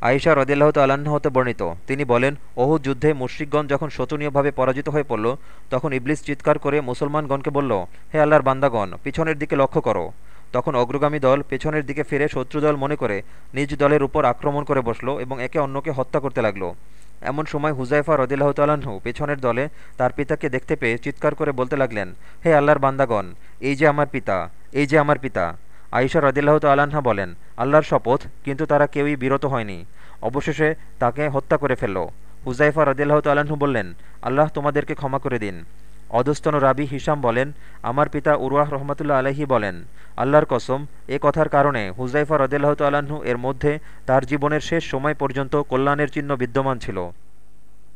আয়েশা রদিল্লাহ তাল্লাহ্ন হতে বর্ণিত। তিনি বলেন, ওহুদ যুদ্ধে মুশ্রিকগণ যখন শোচনীয়ভাবে পরাজিত হয়ে পড়ল, তখন ইবলিস চিৎকার করে মুসলমানগণকে বলল, হে আল্লাহর বান্দাগণ, পিছনের দিকে লক্ষ্য করো তখন অগ্রগামী দল পেছনের দিকে ফিরে শত্রুদল মনে করে নিজ দলের উপর আক্রমণ করে বসল এবং একে অন্যকে হত্যা করতে লাগল। এমন সময় হুজাইফা রদিল্লাহ তাল্লাহ্ন পেছনের দলে তার পিতাকে দেখতে পেয়ে চিৎকার করে বলতে লাগলেন, হে আল্লাহর বান্দাগণ, এই যে আমার পিতা, এই যে আমার পিতা। আইসা রদিল্লাহ তাল্লাহা বলেন, আল্লাহর শপথ, কিন্তু তারা কেউই বিরত হয়নি। অবশেষে তাকে হত্যা করে ফেলল। হুজাইফা রদিল্লাহ তাল্লাহ্ন বললেন, আল্লাহ তোমাদেরকে ক্ষমা করে দিন। অধস্তন রাবি হিসাম বলেন, আমার পিতা উরওয়াহ রহমতুল্লাহ আলহি বলেন, আল্লাহর কসম, এ কথার কারণে হুজাইফা রদিল্লাহ তাল্লাহ্ন এর মধ্যে তার জীবনের শেষ সময় পর্যন্ত কল্যাণের চিহ্ন বিদ্যমান ছিল।